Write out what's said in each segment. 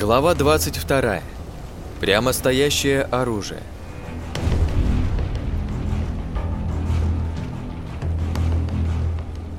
Глава 22. Прямо стоящее оружие.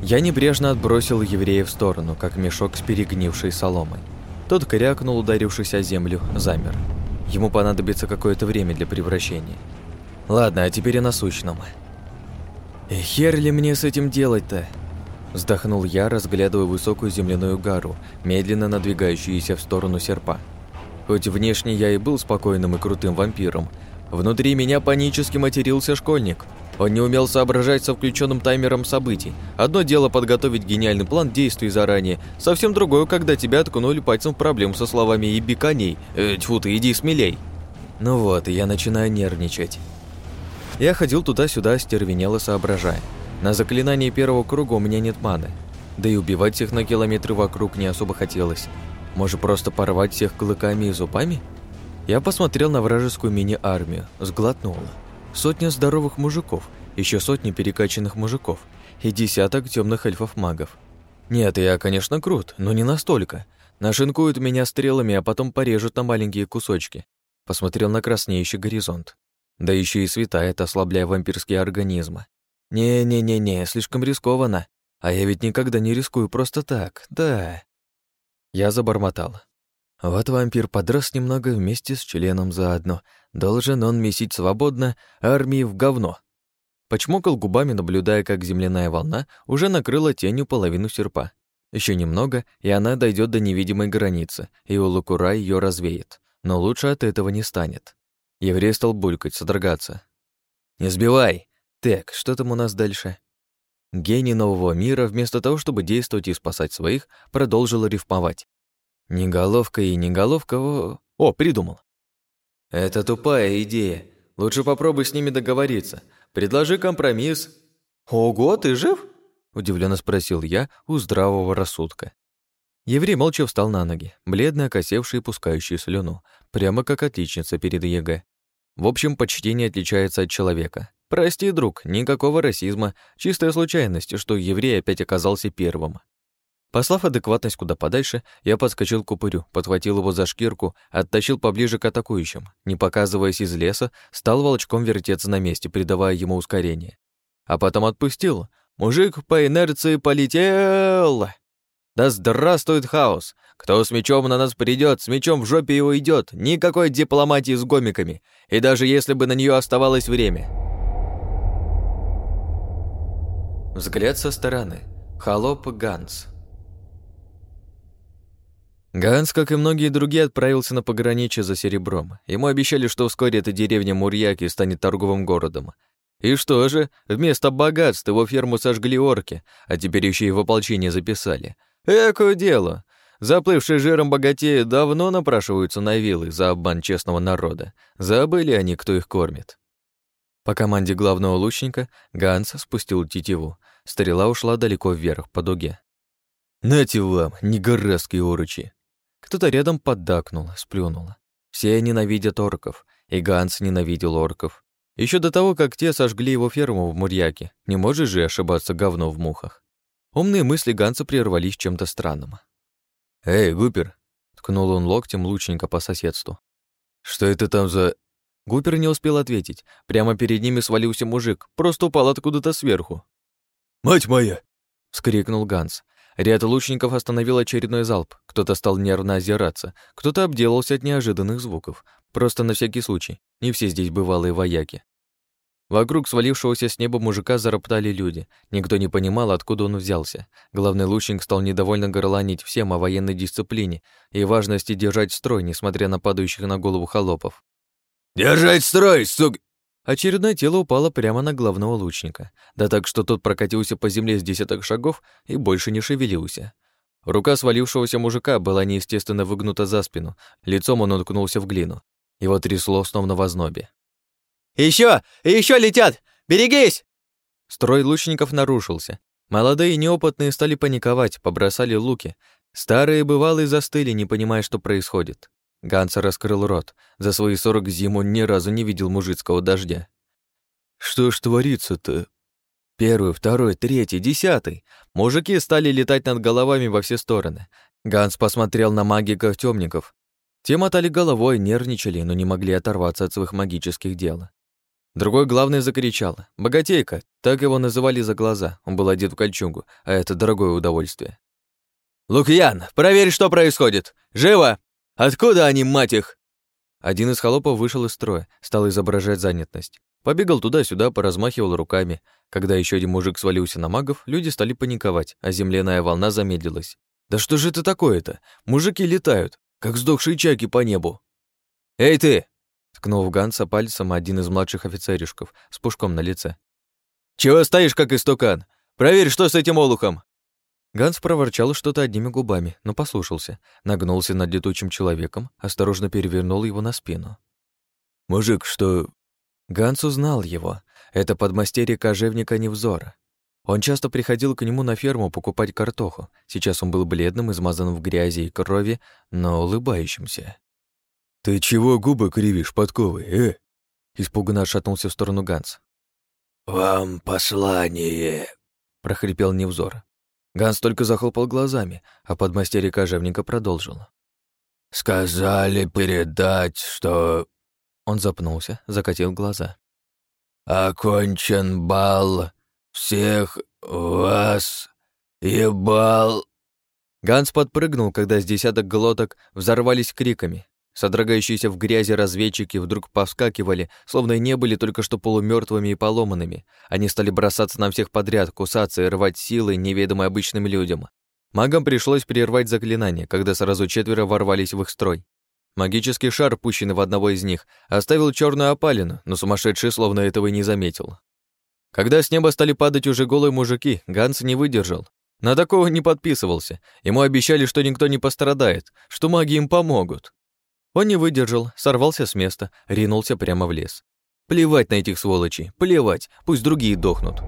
Я небрежно отбросил еврея в сторону, как мешок с перегнившей соломой. Тот крякнул, ударившись о землю, замер. Ему понадобится какое-то время для превращения. Ладно, а теперь о насущном. И хер ли мне с этим делать-то? Вздохнул я, разглядывая высокую земляную гару, медленно надвигающуюся в сторону серпа. Хоть внешне я и был спокойным и крутым вампиром, внутри меня панически матерился школьник. Он не умел соображать со включенным таймером событий. Одно дело подготовить гениальный план действий заранее, совсем другое, когда тебя ткнули пальцем в проблему со словами «еби коней», э, тьфу ты, иди смелей. Ну вот, я начинаю нервничать. Я ходил туда-сюда, стервенело соображая. На заклинание первого круга у меня нет маны. Да и убивать всех на километры вокруг не особо хотелось. Может, просто порвать всех клыками и зубами? Я посмотрел на вражескую мини-армию, сглотнул. Сотня здоровых мужиков, еще сотни перекачанных мужиков и десяток темных эльфов-магов. Нет, я, конечно, крут, но не настолько. Нашинкуют меня стрелами, а потом порежут на маленькие кусочки. Посмотрел на краснеющий горизонт. Да еще и светает, ослабляя вампирские организмы. «Не-не-не-не, слишком рискованно. А я ведь никогда не рискую просто так, да». Я забормотал. Вот вампир подрос немного вместе с членом заодно. Должен он месить свободно армии в говно. Почмокал губами, наблюдая, как земляная волна уже накрыла тенью половину серпа. Еще немного, и она дойдет до невидимой границы, и у Лукура ее развеет. Но лучше от этого не станет. Еврей стал булькать, содрогаться. «Не сбивай!» Так, что там у нас дальше? Гений нового мира, вместо того, чтобы действовать и спасать своих, продолжил рифмовать. Не головка и не головка... О, придумал. Это тупая идея. Лучше попробуй с ними договориться. Предложи компромисс. Ого, ты жив? Удивленно спросил я у здравого рассудка. Еврей молча встал на ноги, бледно окосевший и пускающий слюну, прямо как отличница перед ЕГЭ. В общем, почти не отличается от человека. Прости, друг, никакого расизма, чистая случайность, что еврей опять оказался первым. Послав адекватность куда подальше, я подскочил к упырю, подхватил его за шкирку, оттащил поближе к атакующим. Не показываясь из леса, стал волчком вертеться на месте, придавая ему ускорение. А потом отпустил. Мужик по инерции полетел! Да здравствует хаос! Кто с мечом на нас придет, с мечом в жопе его идет. Никакой дипломатии с гомиками. И даже если бы на нее оставалось время. Взгляд со стороны. Холоп Ганс. Ганс, как и многие другие, отправился на пограничье за серебром. Ему обещали, что вскоре эта деревня Мурьяки станет торговым городом. И что же, вместо богатств его ферму сожгли орки, а теперь еще и в ополчение записали. Экое дело! Заплывшие жиром богатеи давно напрашиваются на вилы за обман честного народа. Забыли они, кто их кормит. По команде главного лучника Ганс спустил тетиву. Стрела ушла далеко вверх, по дуге. «Нате вам, негородские оручи!» Кто-то рядом поддакнул, сплюнул. Все ненавидят орков, и Ганс ненавидел орков. Еще до того, как те сожгли его ферму в Мурьяке, не можешь же ошибаться говно в мухах. Умные мысли Ганса прервались чем-то странным. «Эй, Гупер!» — ткнул он локтем лучника по соседству. «Что это там за...» Гупер не успел ответить. Прямо перед ними свалился мужик, просто упал откуда-то сверху. «Мать моя!» — вскрикнул Ганс. Ряд лучников остановил очередной залп. Кто-то стал нервно озираться, кто-то обделался от неожиданных звуков. Просто на всякий случай. Не все здесь бывалые вояки. Вокруг свалившегося с неба мужика зароптали люди. Никто не понимал, откуда он взялся. Главный лучник стал недовольно горланить всем о военной дисциплине и важности держать строй, несмотря на падающих на голову холопов. «Держать строй, сук...» Очередное тело упало прямо на главного лучника, да так, что тот прокатился по земле с десяток шагов и больше не шевелился. Рука свалившегося мужика была неестественно выгнута за спину, лицом он уткнулся в глину. Его трясло словно в ознобе. «Еще! Еще летят! Берегись!» Строй лучников нарушился. Молодые и неопытные стали паниковать, побросали луки. Старые бывалые застыли, не понимая, что происходит. Ганс раскрыл рот. За свои сорок зим он ни разу не видел мужицкого дождя. «Что ж творится-то?» Первый, второй, третий, десятый. Мужики стали летать над головами во все стороны. Ганс посмотрел на магиков-тёмников. Те мотали головой, нервничали, но не могли оторваться от своих магических дел. Другой главный закричал. «Богатейка!» Так его называли за глаза. Он был одет в кольчугу, а это дорогое удовольствие. «Лукьян, проверь, что происходит! Живо! Откуда они, мать их?» Один из холопов вышел из строя, стал изображать занятость. Побегал туда-сюда, поразмахивал руками. Когда еще один мужик свалился на магов, люди стали паниковать, а земляная волна замедлилась. «Да что же это такое-то? Мужики летают, как сдохшие чайки по небу!» «Эй ты!» — ткнул Ганса пальцем один из младших офицеришков с пушком на лице. «Чего стоишь, как истукан? Проверь, что с этим олухом!» Ганс проворчал что-то одними губами, но послушался, нагнулся над летучим человеком, осторожно перевернул его на спину. «Мужик, что...» Ганс узнал его. Это подмастерье кожевника Невзора. Он часто приходил к нему на ферму покупать картоху. Сейчас он был бледным, измазанным в грязи и крови, но улыбающимся. «Ты чего губы кривишь, подковы, э?» Испуганно отшатнулся в сторону Ганс. «Вам послание», — прохрипел Невзор. Ганс только захлопал глазами, а подмастерье кожевника продолжил. «Сказали передать, что...» Он запнулся, закатил глаза. «Окончен бал. Всех вас ебал...» Ганс подпрыгнул, когда с десяток глоток взорвались криками. Содрогающиеся в грязи разведчики вдруг повскакивали, словно и не были только что полумертвыми и поломанными. Они стали бросаться на всех подряд, кусаться и рвать силы, неведомые обычным людям. Магам пришлось прервать заклинание, когда сразу четверо ворвались в их строй. Магический шар, пущенный в одного из них, оставил черную опалину, но сумасшедший словно этого и не заметил. Когда с неба стали падать уже голые мужики, Ганс не выдержал. На такого не подписывался. Ему обещали, что никто не пострадает, что маги им помогут. Он не выдержал, сорвался с места, ринулся прямо в лес. Плевать на этих сволочей, плевать, пусть другие дохнут.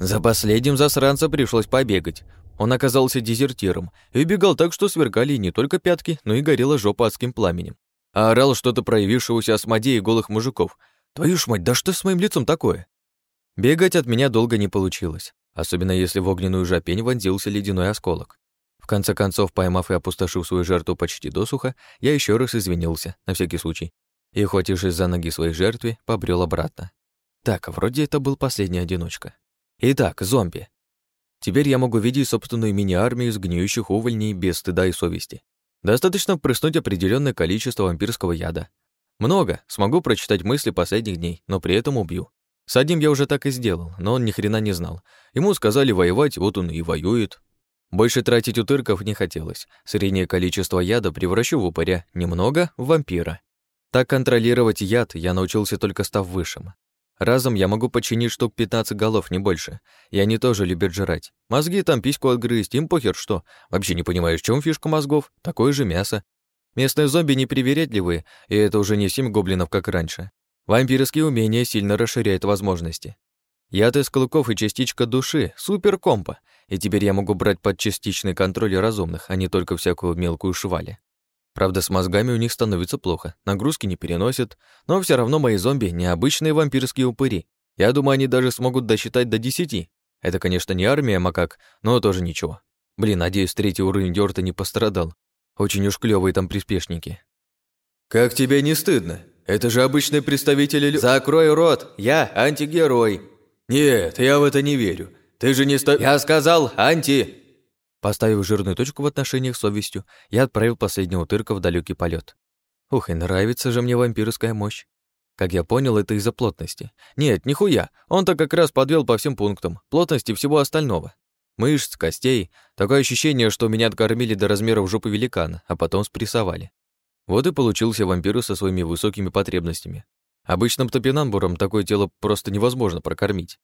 За последним засранца пришлось побегать. Он оказался дезертиром и убегал так, что сверкали не только пятки, но и горела жопа адским пламенем. А орал что-то проявившегося осмодея голых мужиков. «Твою ж мать, да что с моим лицом такое?» Бегать от меня долго не получилось, особенно если в огненную жопень вонзился ледяной осколок конце концов, поймав и опустошив свою жертву почти досуха, я еще раз извинился, на всякий случай, и, хватившись за ноги своей жертве, побрел обратно. Так, вроде это был последний одиночка. Итак, зомби. Теперь я могу видеть собственную мини-армию из гниющих увольней без стыда и совести. Достаточно впрыснуть определенное количество вампирского яда. Много, смогу прочитать мысли последних дней, но при этом убью. С одним я уже так и сделал, но он ни хрена не знал. Ему сказали воевать, вот он и воюет, больше тратить утырков не хотелось. Среднее количество яда превращу в упыря, немного — в вампира. Так контролировать яд я научился только став высшим. Разом я могу починить штук 15 голов, не больше. И они тоже любят жрать. Мозги там письку отгрызть, им похер что. Вообще не понимаю, в чем фишка мозгов. Такое же мясо. Местные зомби непривередливые, и это уже не семь гоблинов, как раньше. Вампирские умения сильно расширяют возможности. Яд из клыков и частичка души — супер компа, и теперь я могу брать под частичный контроль разумных, а не только всякую мелкую швали. Правда, с мозгами у них становится плохо, нагрузки не переносят, но все равно мои зомби — необычные вампирские упыри. Я думаю, они даже смогут досчитать до десяти. Это, конечно, не армия макак, но тоже ничего. Блин, надеюсь, третий уровень Дёрта не пострадал. Очень уж клёвые там приспешники. «Как тебе не стыдно? Это же обычные представители...» «Закрой рот! Я антигерой!» «Нет, я в это не верю. Ты же не ста...» «Я сказал, анти!» Поставив жирную точку в отношениях с совестью, я отправил последнего тырка в далекий полет. Ух, и нравится же мне вампирская мощь. Как я понял, это из-за плотности. Нет, нихуя, он-то как раз подвел по всем пунктам, плотности всего остального. Мышц, костей. Такое ощущение, что меня откормили до размеров жопы великана, а потом спрессовали. Вот и получился вампир со своими высокими потребностями. Обычным топинамбуром такое тело просто невозможно прокормить.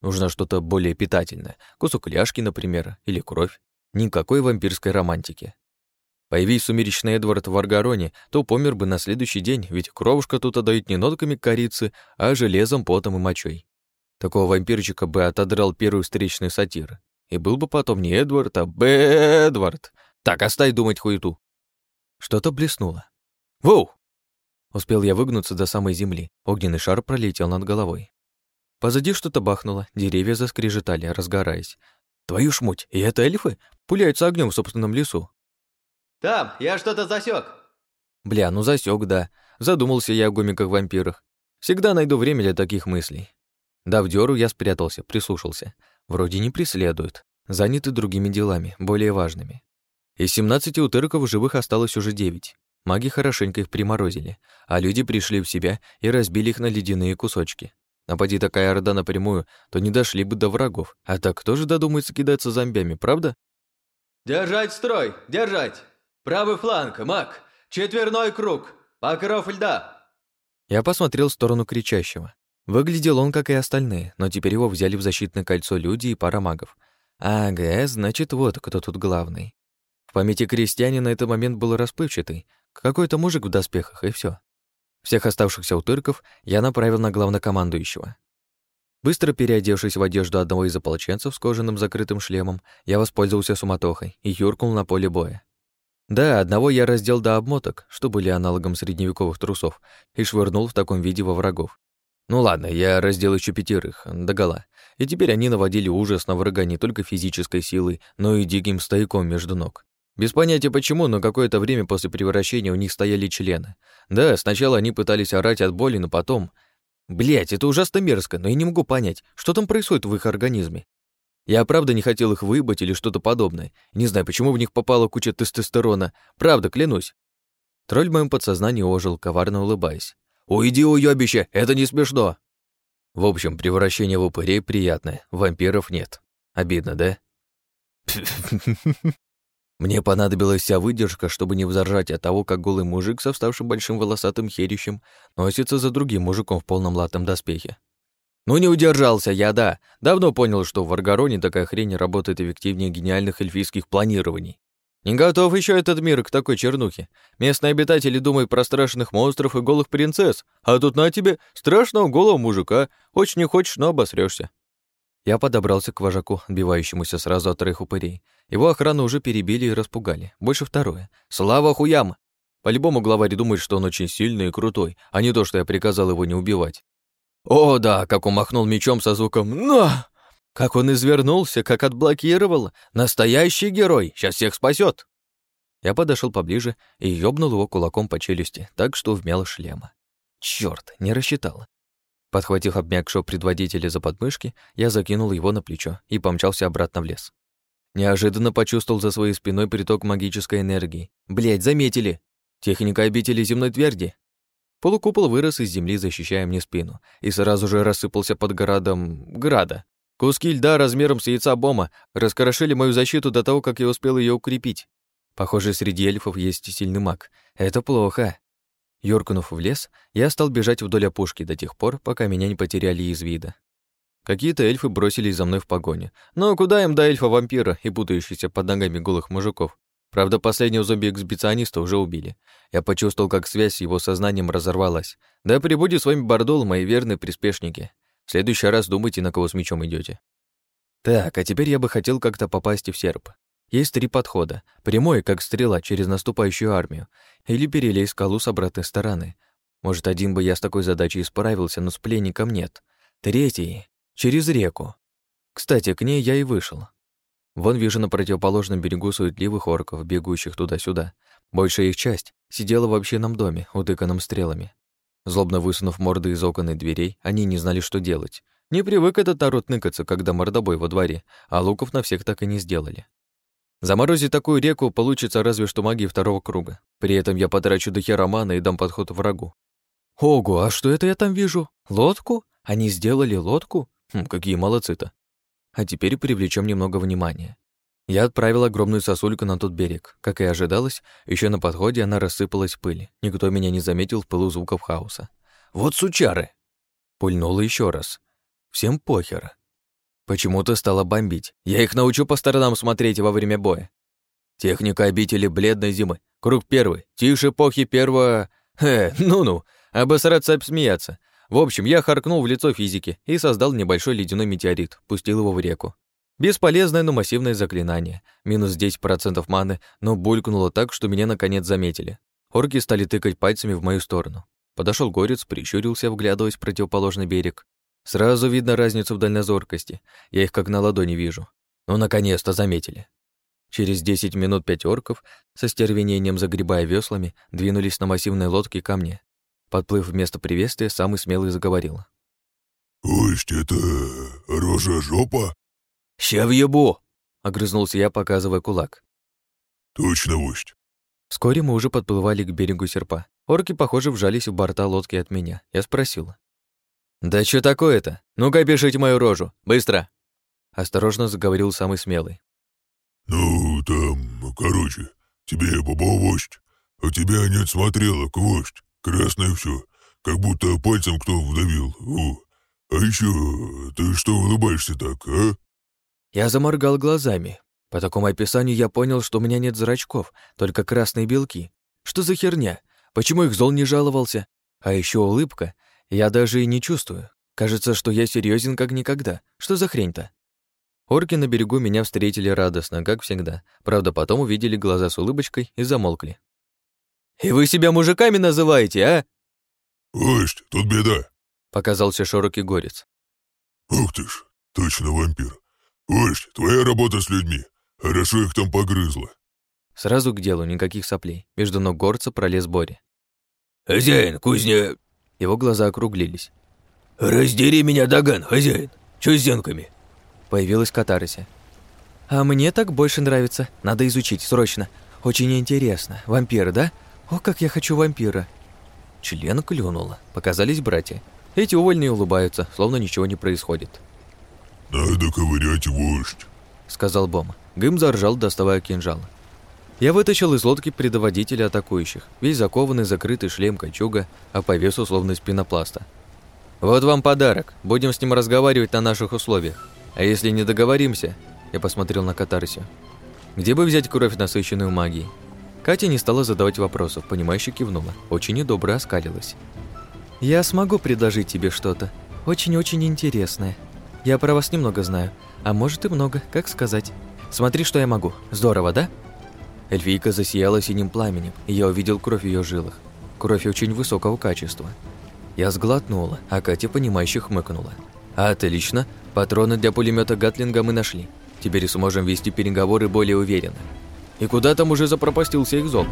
Нужно что-то более питательное. Кусок ляжки, например, или кровь. Никакой вампирской романтики. Появись сумеречный Эдвард в Аргароне, то помер бы на следующий день, ведь кровушка тут отдают не нотками корицы, а железом, потом и мочой. Такого вампирчика бы отодрал первый встречный сатир. И был бы потом не Эдвард, а Бэдвард. Так, оставь думать хуету. Что-то блеснуло. Воу! Успел я выгнуться до самой земли. Огненный шар пролетел над головой. Позади что-то бахнуло, деревья заскрежетали, разгораясь. Твою ж муть, и это эльфы? Пуляются огнем в собственном лесу. Там, я что-то засек. Бля, ну засек, да. Задумался я о гомиках-вампирах. Всегда найду время для таких мыслей. Дав дёру, я спрятался, прислушался. Вроде не преследуют. Заняты другими делами, более важными. Из 17 утырков живых осталось уже 9. Маги хорошенько их приморозили, а люди пришли в себя и разбили их на ледяные кусочки. Напади такая орда напрямую, то не дошли бы до врагов. А так кто же додумается кидаться зомбями, правда? «Держать строй! Держать! Правый фланг, маг! Четверной круг! Покров льда!» Я посмотрел в сторону кричащего. Выглядел он, как и остальные, но теперь его взяли в защитное кольцо люди и пара магов. Ага, значит, вот кто тут главный. В памяти крестьянина этот момент был расплывчатый. Какой-то мужик в доспехах, и все. Всех оставшихся утырков я направил на главнокомандующего. Быстро переодевшись в одежду одного из ополченцев с кожаным закрытым шлемом, я воспользовался суматохой и юркнул на поле боя. Да, одного я раздел до обмоток, что были аналогом средневековых трусов, и швырнул в таком виде во врагов. Ну ладно, я раздел еще пятерых, догола. И теперь они наводили ужас на врага не только физической силой, но и диким стояком между ног. Без понятия почему, но какое-то время после превращения у них стояли члены. Да, сначала они пытались орать от боли, но потом... Блять, это ужасно мерзко, но я не могу понять, что там происходит в их организме. Я правда не хотел их выебать или что-то подобное. Не знаю, почему в них попала куча тестостерона. Правда, клянусь. Тролль в моем подсознании ожил, коварно улыбаясь. «Уйди, уёбище, это не смешно!» В общем, превращение в упырей приятное, вампиров нет. Обидно, да? Мне понадобилась вся выдержка, чтобы не взоржать от того, как голый мужик со вставшим большим волосатым херищем носится за другим мужиком в полном латном доспехе. Ну не удержался я, да. Давно понял, что в Аргароне такая хрень работает эффективнее гениальных эльфийских планирований. Не готов еще этот мир к такой чернухе. Местные обитатели думают про страшных монстров и голых принцесс, а тут на тебе страшного голого мужика. Хочешь не хочешь, но обосрешься. Я подобрался к вожаку, отбивающемуся сразу от троих упырей. Его охрану уже перебили и распугали. Больше второе. Слава хуям! По-любому главарь думает, что он очень сильный и крутой, а не то, что я приказал его не убивать. О, да, как он махнул мечом со звуком «На!» Как он извернулся, как отблокировал. Настоящий герой, сейчас всех спасет. Я подошел поближе и ёбнул его кулаком по челюсти, так что вмял шлема. Чёрт, не рассчитал. Подхватив обмякшего предводителя за подмышки, я закинул его на плечо и помчался обратно в лес. Неожиданно почувствовал за своей спиной приток магической энергии. Блять, заметили! Техника обители земной тверди. Полукупол вырос из земли, защищая мне спину, и сразу же рассыпался под городом... Града. Куски льда размером с яйца бома раскрошили мою защиту до того, как я успел ее укрепить. Похоже, среди эльфов есть сильный маг. Это плохо. Юркнув в лес, я стал бежать вдоль опушки до тех пор, пока меня не потеряли из вида. Какие-то эльфы бросились за мной в погоне. Но куда им до эльфа-вампира и путающихся под ногами голых мужиков? Правда, последнего зомби-эксбициониста уже убили. Я почувствовал, как связь с его сознанием разорвалась. Да прибудет с вами Бардол, мои верные приспешники. В следующий раз думайте, на кого с мечом идете. Так, а теперь я бы хотел как-то попасть в серп. Есть три подхода. Прямой, как стрела, через наступающую армию. Или перелей скалу с обратной стороны. Может, один бы я с такой задачей справился, но с пленником нет. Третий — через реку. Кстати, к ней я и вышел. Вон вижу на противоположном берегу суетливых орков, бегущих туда-сюда. Большая их часть сидела в общинном доме, утыканном стрелами. Злобно высунув морды из окон и дверей, они не знали, что делать. Не привык этот народ ныкаться, когда мордобой во дворе, а луков на всех так и не сделали. Заморозить такую реку получится разве что магии второго круга. При этом я потрачу до хера и дам подход врагу. Ого, а что это я там вижу? Лодку? Они сделали лодку? Хм, какие молодцы-то. А теперь привлечем немного внимания. Я отправил огромную сосульку на тот берег. Как и ожидалось, еще на подходе она рассыпалась в пыль. Никто меня не заметил в пылу звуков хаоса. «Вот сучары!» Пульнула еще раз. Всем похер. Почему-то стало бомбить. Я их научу по сторонам смотреть во время боя. Техника обители бледной зимы. Круг первый. Тише эпохи первого... Э, ну-ну. Обосраться, обсмеяться. В общем, я харкнул в лицо физики и создал небольшой ледяной метеорит, пустил его в реку. Бесполезное, но массивное заклинание. Минус 10% маны, но булькнуло так, что меня наконец заметили. Орки стали тыкать пальцами в мою сторону. Подошел горец, прищурился, вглядываясь в противоположный берег. Сразу видно разницу в дальнозоркости. Я их как на ладони вижу. Ну, наконец-то заметили. Через 10 минут пять орков, со стервенением загребая веслами, двинулись на массивной лодке ко мне. Подплыв вместо приветствия, самый смелый заговорил. «Пусть это рожа-жопа?» «Ща въебу!» — огрызнулся я, показывая кулак. «Точно вождь!» Вскоре мы уже подплывали к берегу серпа. Орки, похоже, вжались в борта лодки от меня. Я спросил. «Да что такое-то? Ну-ка, пишите мою рожу. Быстро!» Осторожно заговорил самый смелый. «Ну, там, короче, тебе баба вождь, а тебя нет смотрелок, вождь, красное все, как будто пальцем кто вдавил. О. А еще, ты что улыбаешься так, а?» Я заморгал глазами. По такому описанию я понял, что у меня нет зрачков, только красные белки. Что за херня? Почему их зол не жаловался? А еще улыбка. Я даже и не чувствую. Кажется, что я серьезен как никогда. Что за хрень-то? Орки на берегу меня встретили радостно, как всегда. Правда, потом увидели глаза с улыбочкой и замолкли. «И вы себя мужиками называете, а?» «Вождь, тут беда», — показался широкий горец. «Ух ты ж, точно вампир. Вождь, твоя работа с людьми. Хорошо их там погрызло». Сразу к делу, никаких соплей. Между ног горца пролез Боря. «Хозяин, кузня...» Его глаза округлились. «Раздери меня, Даган, хозяин! Чё с зенками?» Появилась катарсия. «А мне так больше нравится. Надо изучить, срочно. Очень интересно. Вампиры, да? О, как я хочу вампира!» Член клюнула. Показались братья. Эти увольные улыбаются, словно ничего не происходит. «Надо ковырять вождь», — сказал Бом. Гым заржал, доставая кинжал. Я вытащил из лодки предводителя атакующих, весь закованный, закрытый шлем кольчуга, а по весу словно из пенопласта. «Вот вам подарок. Будем с ним разговаривать на наших условиях. А если не договоримся, я посмотрел на катарсию. Где бы взять кровь, насыщенную магией? Катя не стала задавать вопросов, понимающе кивнула, очень недобро оскалилась. «Я смогу предложить тебе что-то. Очень-очень интересное. Я про вас немного знаю, а может и много, как сказать. Смотри, что я могу. Здорово, да?» Эльфийка засияла синим пламенем, и я увидел кровь в ее жилах. Кровь очень высокого качества. Я сглотнула, а Катя, понимающе хмыкнула. «Отлично. Патроны для пулемета Гатлинга мы нашли. Теперь сможем вести переговоры более уверенно. И куда там уже запропастился их зол?